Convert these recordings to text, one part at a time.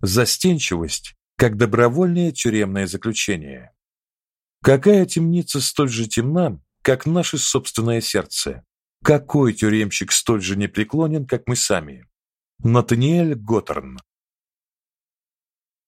Застенчивость как добровольное тюремное заключение. Какая темница столь же темна, как наше собственное сердце? Какой тюремщик столь же непреклонен, как мы сами? Натаниэль Готтерн.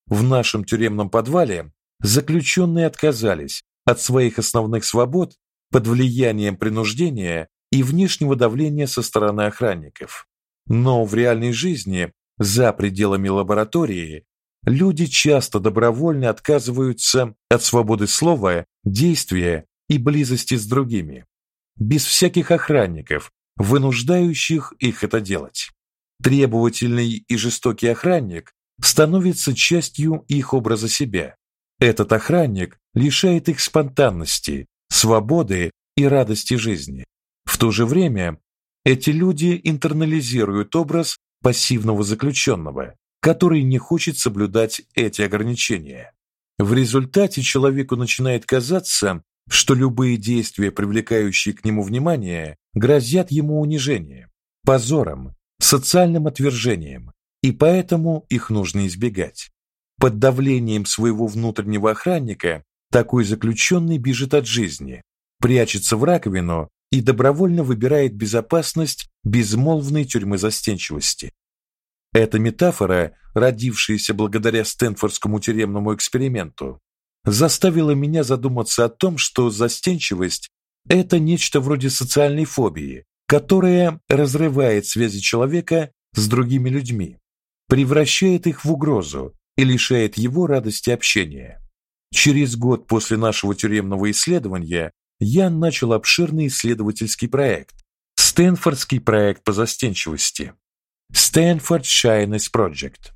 В нашем тюремном подвале заключенные отказались от своих основных свобод под влиянием принуждения и внешнего давления со стороны охранников. Но в реальной жизни, за пределами лаборатории, люди часто добровольно отказываются от свободы слова, действия и близости с другими, без всяких охранников, вынуждающих их это делать. Требовательный и жестокий охранник становится частью их образа себя. Этот охранник лишает их спонтанности, свободы и радости жизни. В то же время эти люди интернализируют образ пассивного заключенного, который не хочет соблюдать эти ограничения. В результате человеку начинает казаться, что любые действия, привлекающие к нему внимание, грозят ему унижением, позором, социальным отвержением, и поэтому их нужно избегать. Под давлением своего внутреннего охранника такой заключенный бежит от жизни, прячется в раковину и добровольно выбирает безопасность безмолвной тюрьмы застенчивости. Эта метафора, родившаяся благодаря Стэнфордскому тюремному эксперименту, заставила меня задуматься о том, что застенчивость это нечто вроде социальной фобии, которая разрывает связи человека с другими людьми, превращает их в угрозу и лишает его радости общения. Через год после нашего тюремного исследования я начал обширный исследовательский проект Стэнфордский проект по застенчивости. Stanford Shyness Project.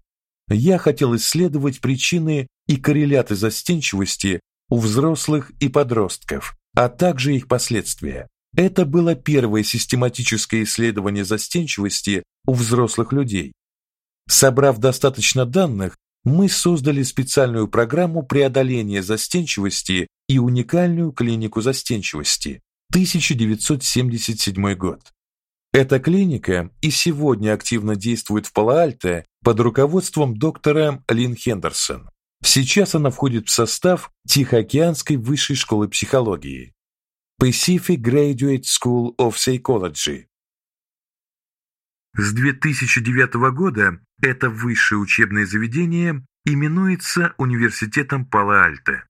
Я хотел исследовать причины и корреляты застенчивости у взрослых и подростков, а также их последствия. Это было первое систематическое исследование застенчивости у взрослых людей. Собрав достаточно данных, мы создали специальную программу преодоления застенчивости и уникальную клинику застенчивости. 1977 год. Эта клиника и сегодня активно действует в Пало-Альто под руководством доктора Лин Хендерсон. Сейчас она входит в состав Тихоокеанской высшей школы психологии Pacific Graduate School of Psychology. С 2009 года это высшее учебное заведение именуется Университетом Пало-Альто.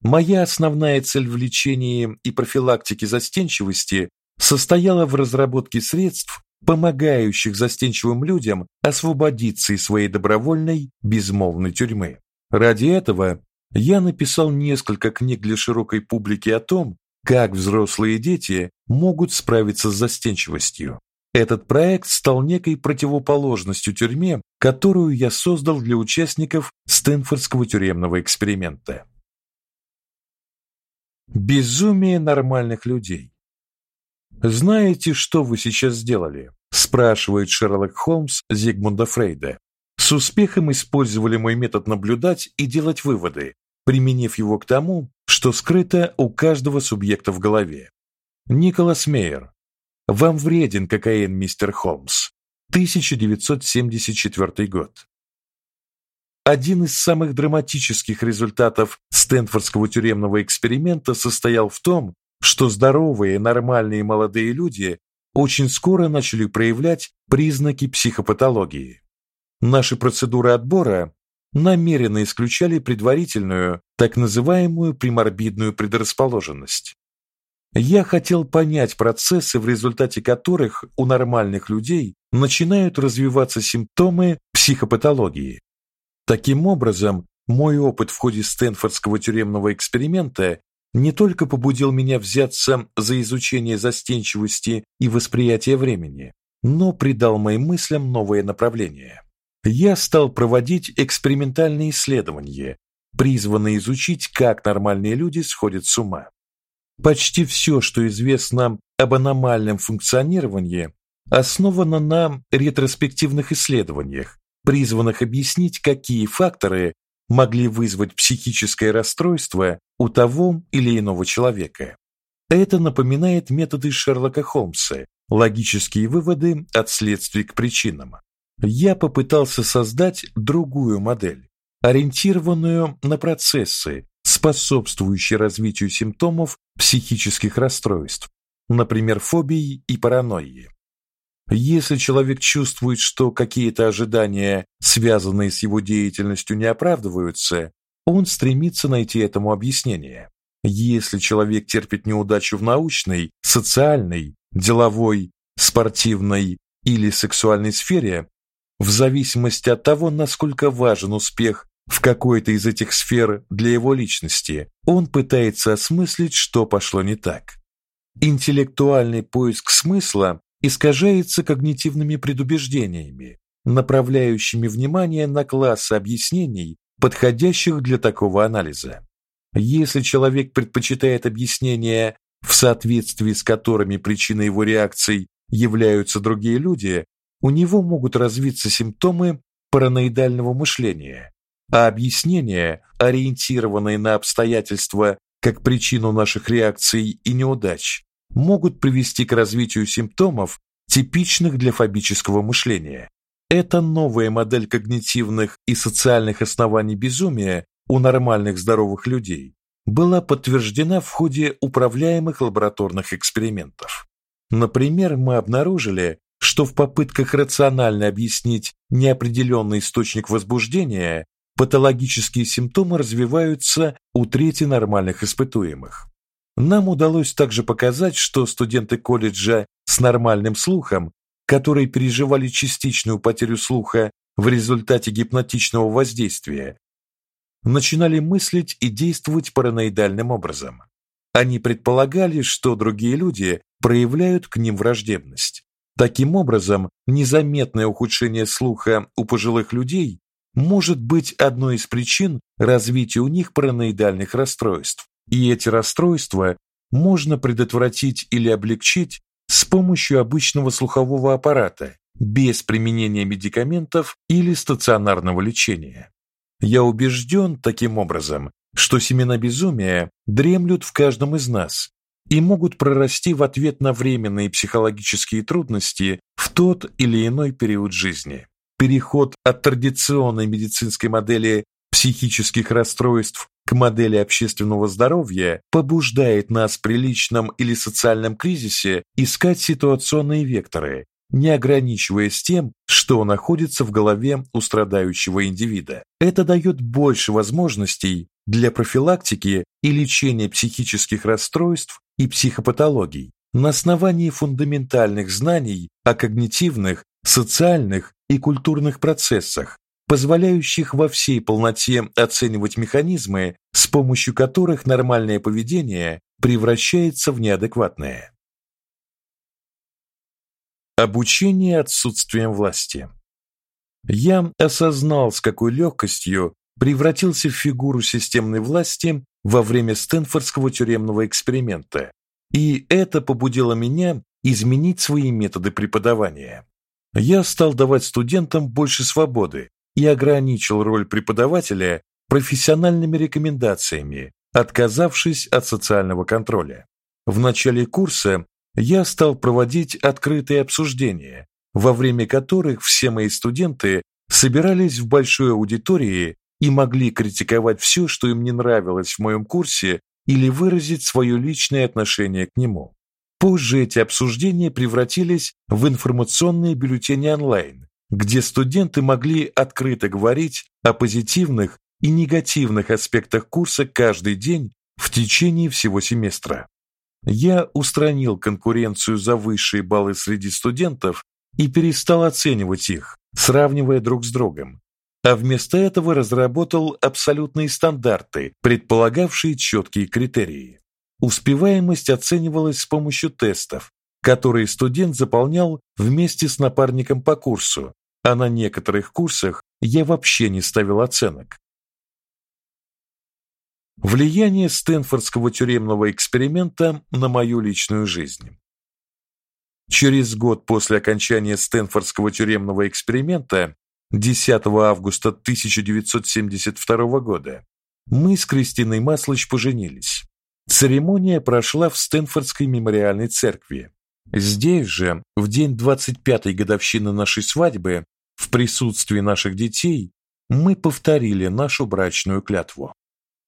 Моя основная цель в лечении и профилактике застенчивости состояла в разработке средств, помогающих застенчивым людям освободиться из своей добровольной безмолвной тюрьмы. Ради этого я написал несколько книг для широкой публики о том, как взрослые дети могут справиться с застенчивостью. Этот проект стал некой противоположностью тюрьме, которую я создал для участников Стэнфордского тюремного эксперимента. Безумие нормальных людей. Знаете, что вы сейчас сделали? спрашивает Шерлок Холмс Зигмунда Фрейда. С успехом использовали мой метод наблюдать и делать выводы, применив его к тому, что скрыто у каждого субъекта в голове. Николас Мейер. Вам вреден кокаин, мистер Холмс. 1974 год. Один из самых драматических результатов Стэнфордского тюремного эксперимента состоял в том, что здоровые, нормальные молодые люди очень скоро начали проявлять признаки психопатологии. Наши процедуры отбора намеренно исключали предварительную, так называемую приморбидную предрасположенность. Я хотел понять процессы, в результате которых у нормальных людей начинают развиваться симптомы психопатологии. Таким образом, мой опыт в ходе Стэнфордского тюремного эксперимента не только побудил меня взяться за изучение застенчивости и восприятия времени, но придал моим мыслям новое направление. Я стал проводить экспериментальные исследования, призванные изучить, как нормальные люди сходят с ума. Почти все, что известно об аномальном функционировании, основано на ретроспективных исследованиях, призванных объяснить, какие факторы могли вызвать психическое расстройство у того или иного человека. Это напоминает методы Шерлока Холмса, логические выводы от следствий к причинам. я попытался создать другую модель, ориентированную на процессы, способствующие развитию симптомов психических расстройств, например, фобии и паранойи. Если человек чувствует, что какие-то ожидания, связанные с его деятельностью, не оправдываются, он стремится найти этому объяснение. Если человек терпит неудачу в научной, социальной, деловой, спортивной или сексуальной сфере, в зависимости от того, насколько важен успех в какой-то из этих сфер для его личности, он пытается осмыслить, что пошло не так. Интеллектуальный поиск смысла искажается когнитивными предубеждениями, направляющими внимание на классы объяснений, подходящих для такого анализа. Если человек предпочитает объяснения, в соответствии с которыми причиной его реакций являются другие люди, у него могут развиться симптомы параноидального мышления, а объяснения, ориентированные на обстоятельства как причину наших реакций и неудач, могут привести к развитию симптомов, типичных для фобического мышления. Эта новая модель когнитивных и социальных оснований безумия у нормальных здоровых людей была подтверждена в ходе управляемых лабораторных экспериментов. Например, мы обнаружили, что в попытках рационально объяснить неопределенный источник возбуждения патологические симптомы развиваются у трети нормальных испытуемых. Нам удалось также показать, что студенты колледжа с нормальным слухом, которые переживали частичную потерю слуха в результате гипнотичного воздействия, начинали мыслить и действовать параноидальным образом. Они предполагали, что другие люди проявляют к ним враждебность. Таким образом, незаметное ухудшение слуха у пожилых людей может быть одной из причин развития у них параноидальных расстройств. И эти расстройства можно предотвратить или облегчить с помощью обычного слухового аппарата, без применения медикаментов или стационарного лечения. Я убежден таким образом, что семена безумия дремлют в каждом из нас и могут прорасти в ответ на временные психологические трудности в тот или иной период жизни. Переход от традиционной медицинской модели психических расстройств к модели общественного здоровья побуждает нас при личном или социальном кризисе искать ситуационные векторы, не ограничиваясь тем, что находится в голове у страдающего индивида. Это дает больше возможностей для профилактики и лечения психических расстройств и психопатологий на основании фундаментальных знаний о когнитивных, социальных и культурных процессах, позволяющих во всей полноте оценивать механизмы, с помощью которых нормальное поведение превращается в неадекватное. Обучение отсутствием власти. Я осознал, с какой легкостью превратился в фигуру системной власти во время Стэнфордского тюремного эксперимента, и это побудило меня изменить свои методы преподавания. Я стал давать студентам больше свободы и ограничил роль преподавателя профессиональными рекомендациями, отказавшись от социального контроля. В начале курса я стал проводить открытые обсуждения, во время которых все мои студенты собирались в большой аудитории и могли критиковать все, что им не нравилось в моем курсе, или выразить свое личное отношение к нему. Позже эти обсуждения превратились в информационные бюллетени онлайн, где студенты могли открыто говорить о позитивных и негативных аспектах курса каждый день в течение всего семестра. Я устранил конкуренцию за высшие баллы среди студентов и перестал оценивать их, сравнивая друг с другом, а вместо этого разработал абсолютные стандарты, предполагавшие четкие критерии. Успеваемость оценивалась с помощью тестов, которые студент заполнял вместе с напарником по курсу, а на некоторых курсах я вообще не ставил оценок. Влияние Стэнфордского тюремного эксперимента на мою личную жизнь. Через год после окончания Стэнфордского тюремного эксперимента, 10 августа 1972 года, мы с Кристиной Маслыч поженились. Церемония прошла в Стэнфордской мемориальной церкви. Здесь же, в день 25-й годовщины нашей свадьбы, в присутствии наших детей мы повторили нашу брачную клятву.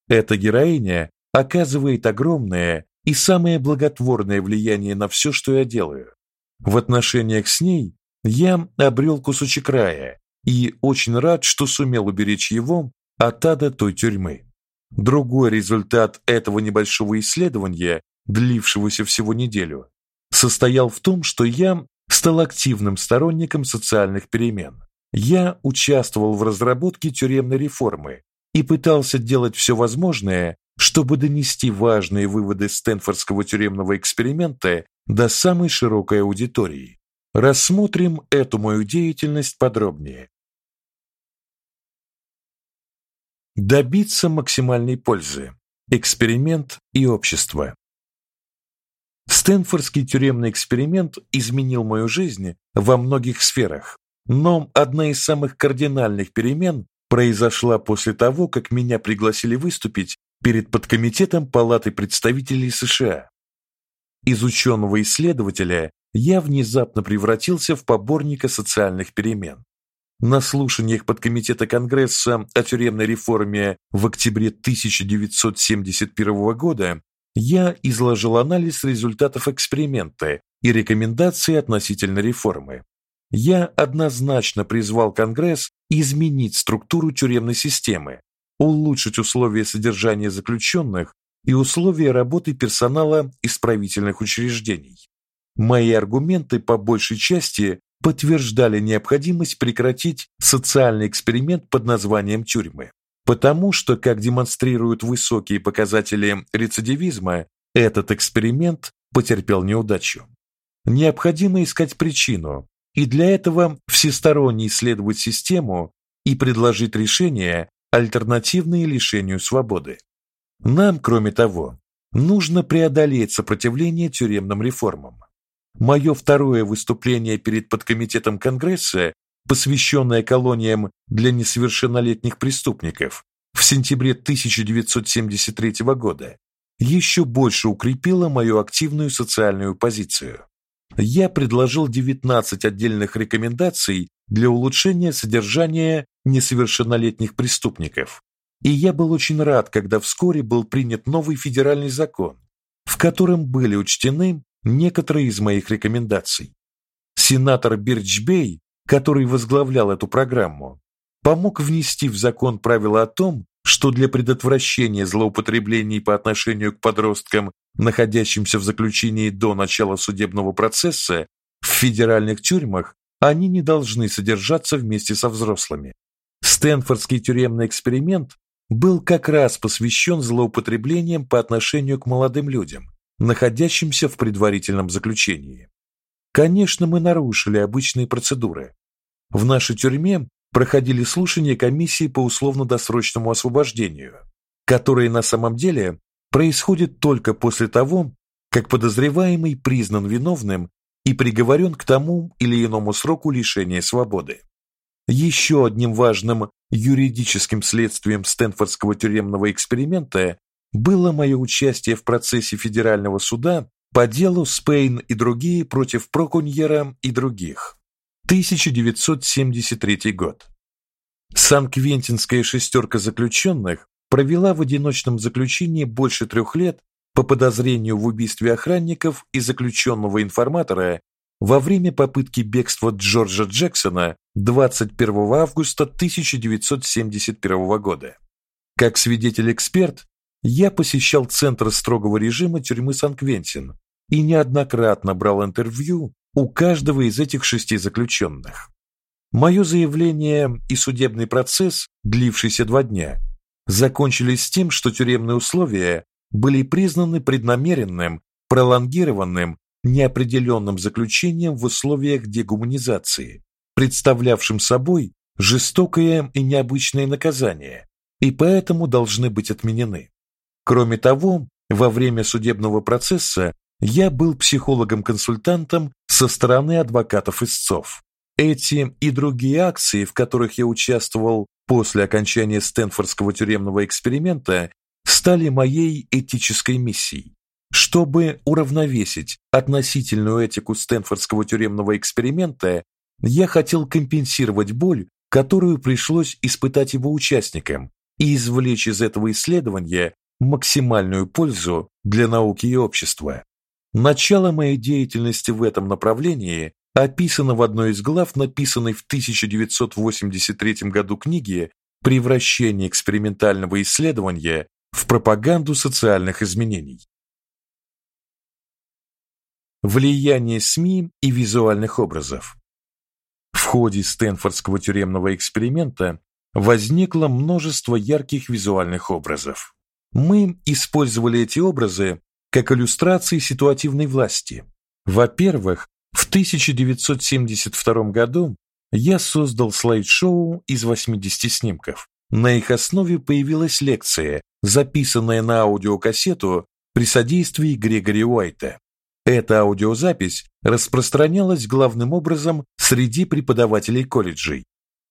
Эта героиня оказывает огромное и самое благотворное влияние на все, что я делаю. В отношениях с ней я обрел кусочек рая и очень рад, что сумел уберечь его от ада той тюрьмы. Другой результат этого небольшого исследования, длившегося всего неделю, состоял в том, что я стал активным сторонником социальных перемен. Я участвовал в разработке тюремной реформы и пытался делать все возможное, чтобы донести важные выводы Стэнфордского тюремного эксперимента до самой широкой аудитории. Рассмотрим эту мою деятельность подробнее. Добиться максимальной пользы. Эксперимент и общество. Стэнфордский тюремный эксперимент изменил мою жизнь во многих сферах, но одна из самых кардинальных перемен произошла после того, как меня пригласили выступить перед подкомитетом Палаты представителей США. Из ученого-исследователя я внезапно превратился в поборника социальных перемен. На слушаниях подкомитета Конгресса о тюремной реформе в октябре 1971 года я изложил анализ результатов эксперимента и рекомендации относительно реформы. Я однозначно призвал Конгресс изменить структуру тюремной системы, улучшить условия содержания заключенных и условия работы персонала исправительных учреждений. Мои аргументы по большей части подтверждали необходимость прекратить социальный эксперимент под названием тюрьмы, потому что, как демонстрируют высокие показатели рецидивизма, этот эксперимент потерпел неудачу. Необходимо искать причину, и для этого всесторонне исследовать систему и предложить решения, альтернативные лишению свободы. Нам, кроме того, нужно преодолеть сопротивление тюремным реформам. Мое второе выступление перед подкомитетом Конгресса, посвященное колониям для несовершеннолетних преступников, в сентябре 1973 года, еще больше укрепило мою активную социальную позицию. Я предложил 19 отдельных рекомендаций для улучшения содержания несовершеннолетних преступников. И я был очень рад, когда вскоре был принят новый федеральный закон, в котором были учтены некоторые из моих рекомендаций. Сенатор Бирчбей, который возглавлял эту программу, помог внести в закон правила о том, что для предотвращения злоупотреблений по отношению к подросткам, находящимся в заключении до начала судебного процесса, в федеральных тюрьмах они не должны содержаться вместе со взрослыми. Стэнфордский тюремный эксперимент был как раз посвящен злоупотреблениям по отношению к молодым людям, находящимся в предварительном заключении. Конечно, мы нарушили обычные процедуры. В нашей тюрьме проходили слушания комиссии по условно-досрочному освобождению, которые на самом деле происходят только после того, как подозреваемый признан виновным и приговорен к тому или иному сроку лишения свободы. Еще одним важным юридическим следствием Стэнфордского тюремного эксперимента было мое участие в процессе федерального суда по делу Спейн и другие против Проконьера и других. 1973 год. Сан-Квентинская шестерка заключенных провела в одиночном заключении больше трех лет по подозрению в убийстве охранников и заключенного информатора во время попытки бегства Джорджа Джексона 21 августа 1971 года. Как свидетель-эксперт, я посещал центр строгого режима тюрьмы Сан-Квентин и неоднократно брал интервью у каждого из этих шести заключенных. Мое заявление и судебный процесс, длившийся два дня, закончились тем, что тюремные условия были признаны преднамеренным, пролонгированным, неопределенным заключением в условиях дегуманизации, представлявшим собой жестокое и необычное наказание, и поэтому должны быть отменены. Кроме того, во время судебного процесса я был психологом-консультантом со стороны адвокатов истцов. Эти и другие акции, в которых я участвовал после окончания Стэнфордского тюремного эксперимента, стали моей этической миссией. Чтобы уравновесить относительную этику Стэнфордского тюремного эксперимента я хотел компенсировать боль, которую пришлось испытать его участникам, и извлечь из этого исследования максимальную пользу для науки и общества. Начало моей деятельности в этом направлении описано в одной из глав, написанной в 1983 году книги Превращение экспериментального исследования в пропаганду социальных изменений. Влияние СМИ и визуальных образов. В ходе Стэнфордского тюремного эксперимента возникло множество ярких визуальных образов. Мы использовали эти образы как иллюстрации ситуативной власти. Во-первых, в 1972 году я создал слайд-шоу из 80 снимков. На их основе появилась лекция, записанная на аудиокассету при содействии Грегори Уайта. Эта аудиозапись распространялась главным образом среди преподавателей колледжей.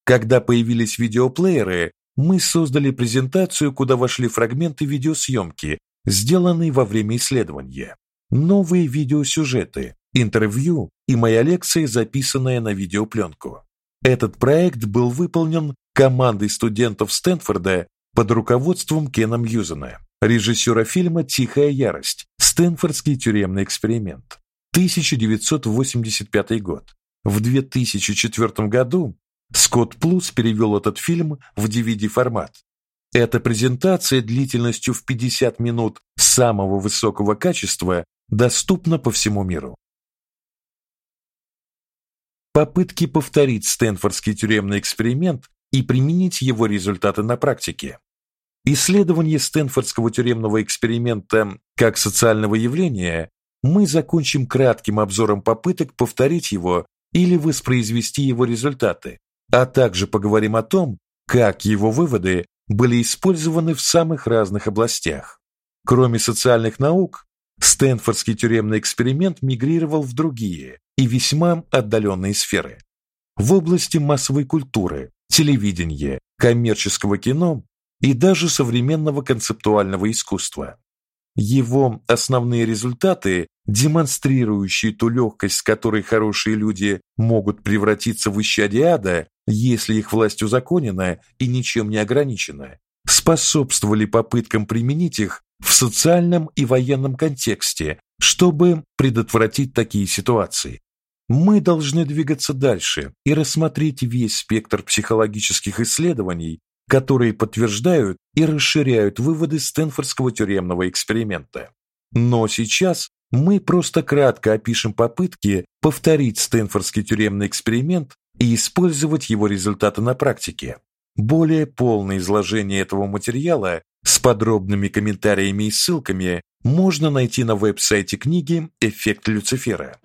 Когда появились видеоплееры, мы создали презентацию, куда вошли фрагменты видеосъемки, сделанные во время исследования, новые видеосюжеты, интервью и моя лекция, записанная на видеопленку. Этот проект был выполнен командой студентов Стэнфорда под руководством Кена Мьюзена, режиссера фильма Тихая ярость. Стэнфордский тюремный эксперимент. 1985 год. В 2004 году Скотт Плус перевел этот фильм в DVD-формат. Эта презентация длительностью в 50 минут самого высокого качества доступна по всему миру. Попытки повторить Стэнфордский тюремный эксперимент и применить его результаты на практике. Исследование Стэнфордского тюремного эксперимента как социального явления мы закончим кратким обзором попыток повторить его или воспроизвести его результаты, а также поговорим о том, как его выводы были использованы в самых разных областях. Кроме социальных наук, Стэнфордский тюремный эксперимент мигрировал в другие и весьма отдаленные сферы. В области массовой культуры, телевидения, коммерческого кино и даже современного концептуального искусства. Его основные результаты, демонстрирующие ту легкость, с которой хорошие люди могут превратиться в исчадие ада, если их власть узаконена и ничем не ограничена, способствовали попыткам применить их в социальном и военном контексте, чтобы предотвратить такие ситуации. Мы должны двигаться дальше и рассмотреть весь спектр психологических исследований, которые подтверждают и расширяют выводы Стэнфордского тюремного эксперимента. Но сейчас мы просто кратко опишем попытки повторить Стэнфордский тюремный эксперимент и использовать его результаты на практике. Более полное изложение этого материала с подробными комментариями и ссылками можно найти на веб-сайте книги Эффект Люцифера.